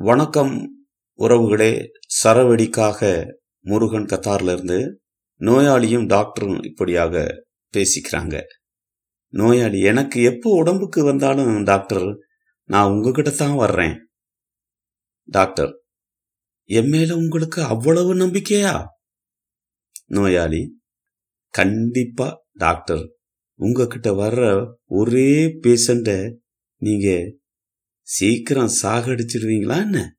வணக்கம் உறவுகளே. சரவெடிக்காக முருகன் கத்தார்லேருந்து நோயாளியும் டாக்டரும் இப்படியாக பேசிக்கிறாங்க. நோயாளி எனக்கு எப்போ உடம்புக்கு வந்தாலும் டாக்டர் நான் உங்ககிட்ட தான் வர்றேன். டாக்டர் என் மேல உங்களுக்கு அவ்வளவு நம்பிக்கையா? நோயாளி கண்டிப்பா டாக்டர் உங்ககிட்ட வர்ற ஒரே பேஷண்ட நீங்க சீக்கிரம் சாகடிச்சிருவீங்களா என்ன?